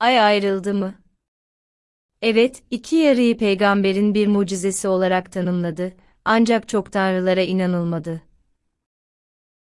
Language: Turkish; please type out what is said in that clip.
Ay ayrıldı mı? Evet, iki yarıyı peygamberin bir mucizesi olarak tanımladı, ancak çok tanrılara inanılmadı.